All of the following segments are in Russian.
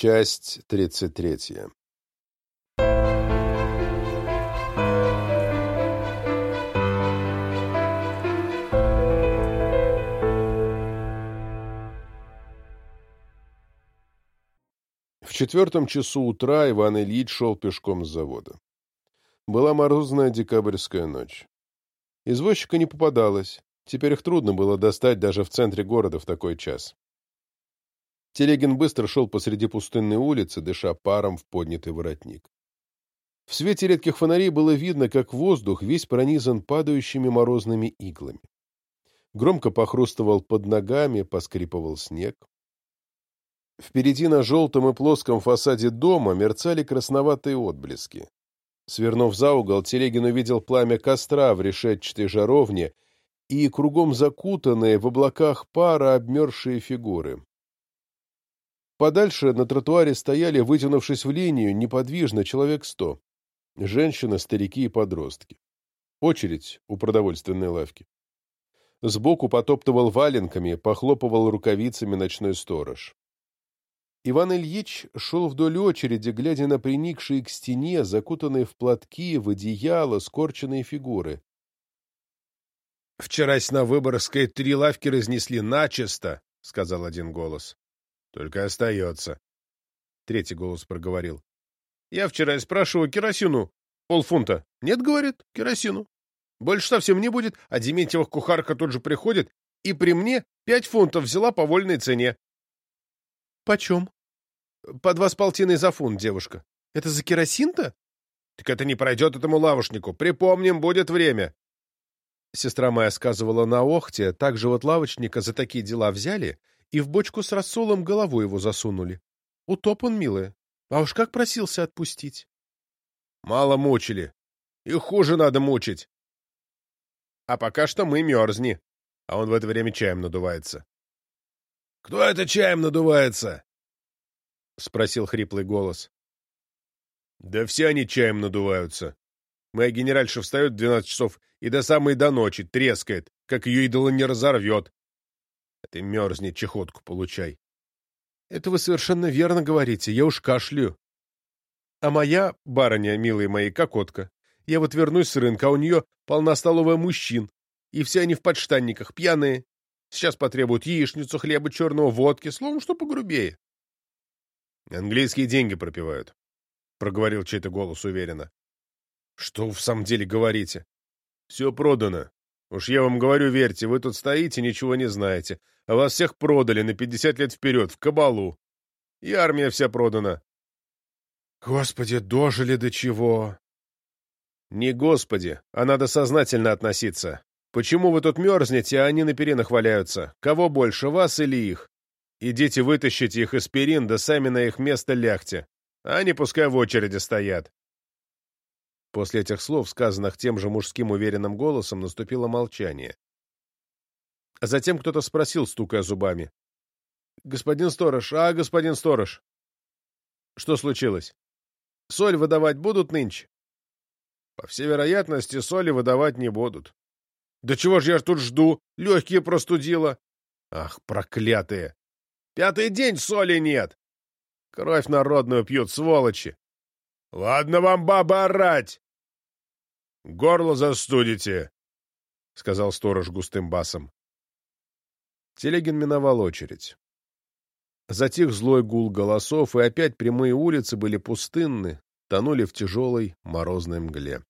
Часть тридцать третья. В четвертом часу утра Иван Ильич шел пешком с завода. Была морозная декабрьская ночь. Извозчика не попадалось, теперь их трудно было достать даже в центре города в такой час. Телегин быстро шел посреди пустынной улицы, дыша паром в поднятый воротник. В свете редких фонарей было видно, как воздух весь пронизан падающими морозными иглами. Громко похрустывал под ногами, поскрипывал снег. Впереди на желтом и плоском фасаде дома мерцали красноватые отблески. Свернув за угол, Телегин увидел пламя костра в решетчатой жаровне и кругом закутанные в облаках пара обмерзшие фигуры. Подальше на тротуаре стояли, вытянувшись в линию, неподвижно человек сто. Женщины, старики и подростки. Очередь у продовольственной лавки. Сбоку потоптывал валенками, похлопывал рукавицами ночной сторож. Иван Ильич шел вдоль очереди, глядя на приникшие к стене, закутанные в платки, в одеяло, скорченные фигуры. «Вчерась на Выборгской три лавки разнесли начисто», — сказал один голос. Только остается. Третий голос проговорил. Я вчера спрашиваю керосину. Полфунта. Нет, говорит, керосину. Больше совсем не будет, а Дементьева кухарка тут же приходит, и при мне пять фунтов взяла по вольной цене. Почем? По два с полтиной за фунт, девушка. Это за керосин-то? Так это не пройдет этому лавочнику. Припомним, будет время. Сестра моя сказывала на Охте, так же вот лавочника за такие дела взяли, и в бочку с рассолом голову его засунули. Утоп он, милая. А уж как просился отпустить. Мало мучили. И хуже надо мучить. А пока что мы мерзни. А он в это время чаем надувается. — Кто это чаем надувается? — спросил хриплый голос. — Да все они чаем надуваются. Моя генеральша встает в двенадцать часов и до самой до ночи трескает, как ее идола не разорвет. Ты мерзни, чехотку получай. Это вы совершенно верно говорите, я уж кашлю. А моя, барыня, милые мои, кокотка. Я вот вернусь с рынка, а у нее полна столовая мужчин, и все они в подштанниках, пьяные. Сейчас потребуют яичницу, хлеба, черного, водки, словом, что погрубее. Английские деньги пропивают, — проговорил чей-то голос уверенно. Что вы в самом деле говорите? Все продано. Уж я вам говорю, верьте, вы тут стоите, ничего не знаете. А вас всех продали на пятьдесят лет вперед, в кабалу. И армия вся продана. Господи, дожили до чего? Не господи, а надо сознательно относиться. Почему вы тут мерзнете, а они на перинах валяются? Кого больше, вас или их? Идите вытащите их из перин, да сами на их место лягте. А они пускай в очереди стоят. После этих слов, сказанных тем же мужским уверенным голосом, наступило молчание. А затем кто-то спросил, стукая зубами. — Господин сторож, а, господин сторож? — Что случилось? — Соль выдавать будут нынче? — По всей вероятности, соли выдавать не будут. — Да чего же я тут жду? Легкие простудило. — Ах, проклятые! Пятый день соли нет! Кровь народную пьют, сволочи! — Ладно вам, баба, орать! — Горло застудите, — сказал сторож густым басом. Телегин миновал очередь. Затих злой гул голосов, и опять прямые улицы были пустынны, тонули в тяжелой морозной мгле.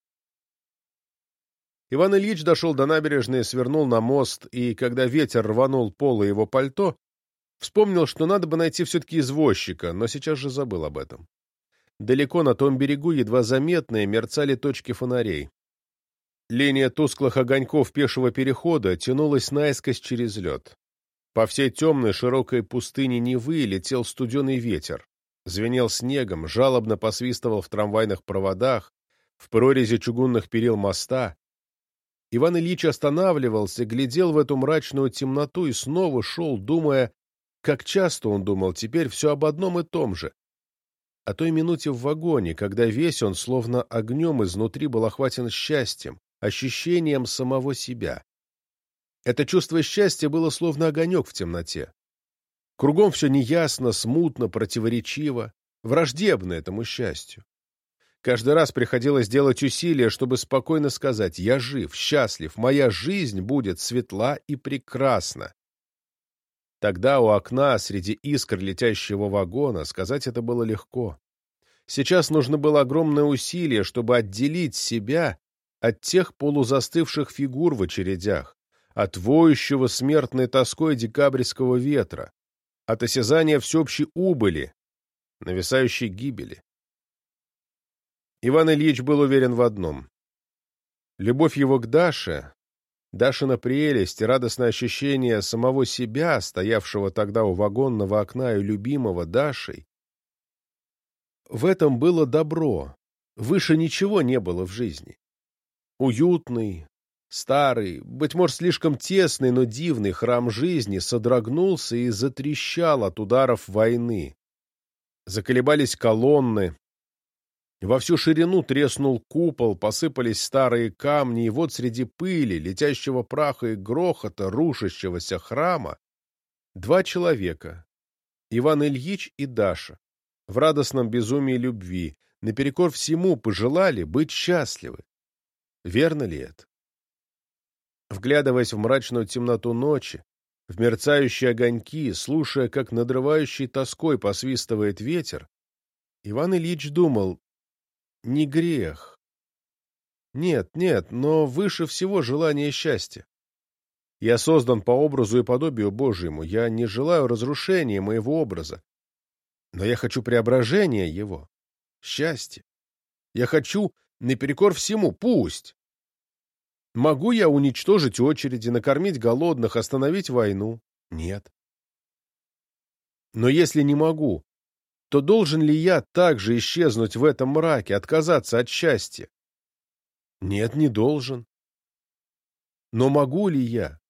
Иван Ильич дошел до набережной, свернул на мост, и, когда ветер рванул полы его пальто, вспомнил, что надо бы найти все-таки извозчика, но сейчас же забыл об этом. Далеко на том берегу едва заметные мерцали точки фонарей. Линия тусклых огоньков пешего перехода тянулась наискось через лед. По всей темной широкой пустыне Невы летел студеный ветер. Звенел снегом, жалобно посвистывал в трамвайных проводах, в прорези чугунных перил моста. Иван Ильич останавливался, глядел в эту мрачную темноту и снова шел, думая, как часто он думал теперь все об одном и том же, о той минуте в вагоне, когда весь он, словно огнем изнутри, был охвачен счастьем, ощущением самого себя. Это чувство счастья было словно огонек в темноте. Кругом все неясно, смутно, противоречиво, враждебно этому счастью. Каждый раз приходилось делать усилия, чтобы спокойно сказать «Я жив, счастлив, моя жизнь будет светла и прекрасна». Тогда у окна, среди искр летящего вагона, сказать это было легко. Сейчас нужно было огромное усилие, чтобы отделить себя от тех полузастывших фигур в очередях, от воющего смертной тоской декабрьского ветра, от осязания всеобщей убыли, нависающей гибели. Иван Ильич был уверен в одном. Любовь его к Даше, Дашина прелесть и радостное ощущение самого себя, стоявшего тогда у вагонного окна и любимого Дашей, в этом было добро, выше ничего не было в жизни. Уютный, старый, быть может, слишком тесный, но дивный храм жизни содрогнулся и затрещал от ударов войны. Заколебались колонны, во всю ширину треснул купол, посыпались старые камни, и вот среди пыли, летящего праха и грохота рушащегося храма два человека — Иван Ильич и Даша, в радостном безумии любви, наперекор всему пожелали быть счастливы. Верно ли это? Вглядываясь в мрачную темноту ночи, в мерцающие огоньки, слушая, как надрывающий тоской посвистывает ветер, Иван Ильич думал, не грех. Нет, нет, но выше всего желание счастья. Я создан по образу и подобию Божьему, я не желаю разрушения моего образа, но я хочу преображения его, счастья. Я хочу наперекор всему, пусть. Могу я уничтожить очереди, накормить голодных, остановить войну? Нет. Но если не могу, то должен ли я также исчезнуть в этом мраке, отказаться от счастья? Нет, не должен. Но могу ли я?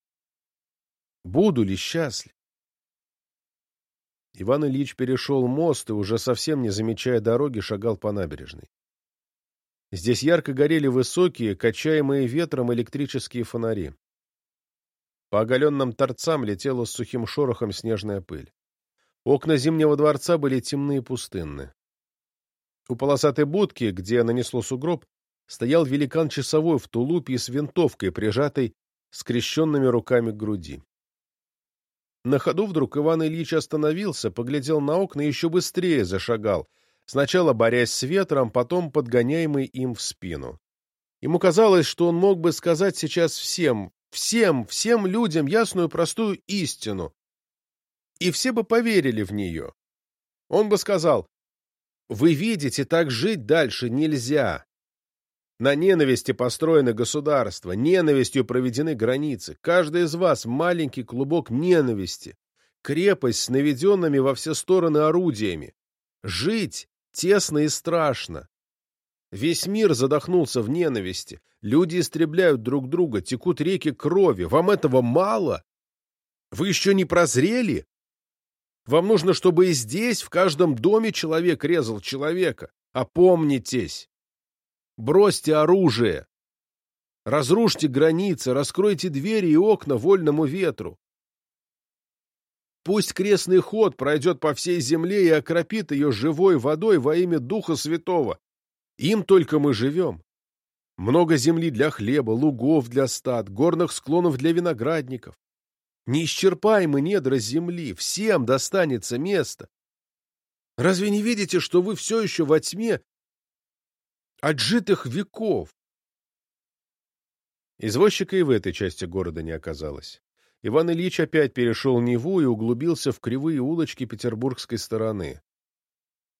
Буду ли счастлив? Иван Ильич перешел мост и, уже совсем не замечая дороги, шагал по набережной. Здесь ярко горели высокие, качаемые ветром электрические фонари. По оголенным торцам летела с сухим шорохом снежная пыль. Окна Зимнего дворца были темны и пустынны. У полосатой будки, где нанесло сугроб, стоял великан часовой в тулупе с винтовкой, прижатой скрещенными руками к груди. На ходу вдруг Иван Ильич остановился, поглядел на окна и еще быстрее зашагал, сначала борясь с ветром, потом подгоняемый им в спину. Ему казалось, что он мог бы сказать сейчас всем, всем, всем людям ясную простую истину, и все бы поверили в нее. Он бы сказал, «Вы видите, так жить дальше нельзя. На ненависти построено государство, ненавистью проведены границы. Каждый из вас — маленький клубок ненависти, крепость с наведенными во все стороны орудиями. Жить тесно и страшно. Весь мир задохнулся в ненависти. Люди истребляют друг друга, текут реки крови. Вам этого мало? Вы еще не прозрели? Вам нужно, чтобы и здесь, в каждом доме человек резал человека. Опомнитесь! Бросьте оружие! Разрушьте границы, раскройте двери и окна вольному ветру. Пусть крестный ход пройдет по всей земле и окропит ее живой водой во имя Духа Святого. Им только мы живем. Много земли для хлеба, лугов для стад, горных склонов для виноградников. Неисчерпаемы недра земли, всем достанется место. Разве не видите, что вы все еще во тьме отжитых веков? Извозчика и в этой части города не оказалось. Иван Ильич опять перешел Неву и углубился в кривые улочки петербургской стороны.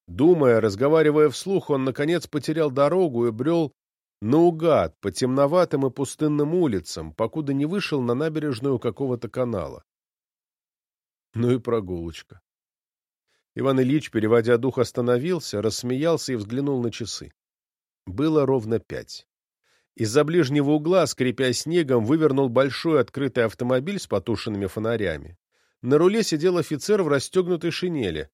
Думая, разговаривая вслух, он, наконец, потерял дорогу и брел наугад по темноватым и пустынным улицам, покуда не вышел на набережную какого-то канала. Ну и прогулочка. Иван Ильич, переводя дух, остановился, рассмеялся и взглянул на часы. Было ровно пять. Из-за ближнего угла, скрипя снегом, вывернул большой открытый автомобиль с потушенными фонарями. На руле сидел офицер в расстегнутой шинели.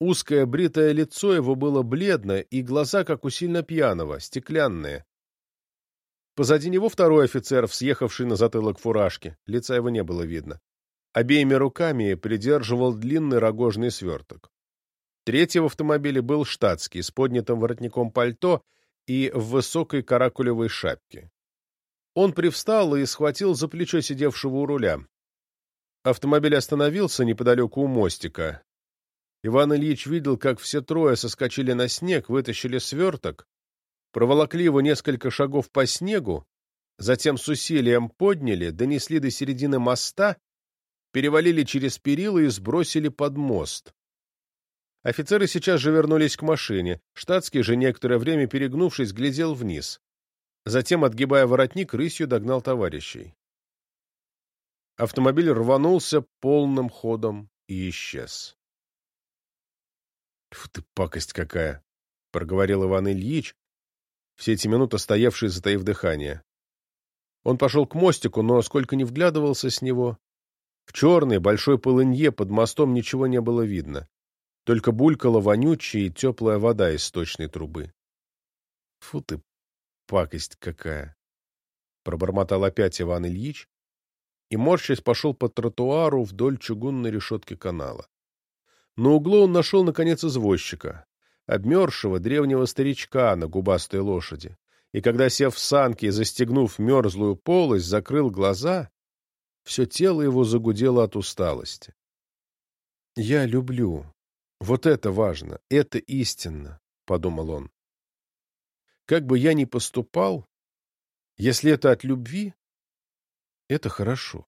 Узкое бритое лицо его было бледно, и глаза, как у сильно пьяного, стеклянные. Позади него второй офицер, съехавший на затылок фуражки. Лица его не было видно. Обеими руками придерживал длинный рогожный сверток. Третий в автомобиле был штатский, с поднятым воротником пальто и в высокой каракулевой шапке. Он привстал и схватил за плечо сидевшего у руля. Автомобиль остановился неподалеку у мостика. Иван Ильич видел, как все трое соскочили на снег, вытащили сверток, проволокли его несколько шагов по снегу, затем с усилием подняли, донесли до середины моста, перевалили через перила и сбросили под мост. Офицеры сейчас же вернулись к машине. Штатский же, некоторое время перегнувшись, глядел вниз. Затем, отгибая воротник, рысью догнал товарищей. Автомобиль рванулся полным ходом и исчез. — Фу ты, пакость какая! — проговорил Иван Ильич, все эти минуты стоявший, затаив дыхание. Он пошел к мостику, но сколько ни вглядывался с него, в черной большой полынье под мостом ничего не было видно. Только булькала вонючая и теплая вода из сточной трубы. — Фу ты, пакость какая! — пробормотал опять Иван Ильич и, морщась, пошел по тротуару вдоль чугунной решетки канала. На углу он нашел, наконец, извозчика, обмерзшего древнего старичка на губастой лошади, и когда, сев в санки и застегнув мерзлую полость, закрыл глаза, все тело его загудело от усталости. «Я люблю. Вот это важно, это истинно», — подумал он. Как бы я ни поступал, если это от любви, это хорошо.